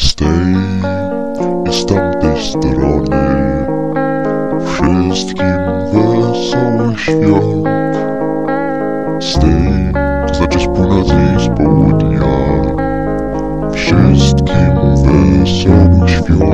Z tej i z tamtej strony Wszystkim wesoły świat. Z tej, znaczy z północy i z południa. Wszystkim wesoły świat.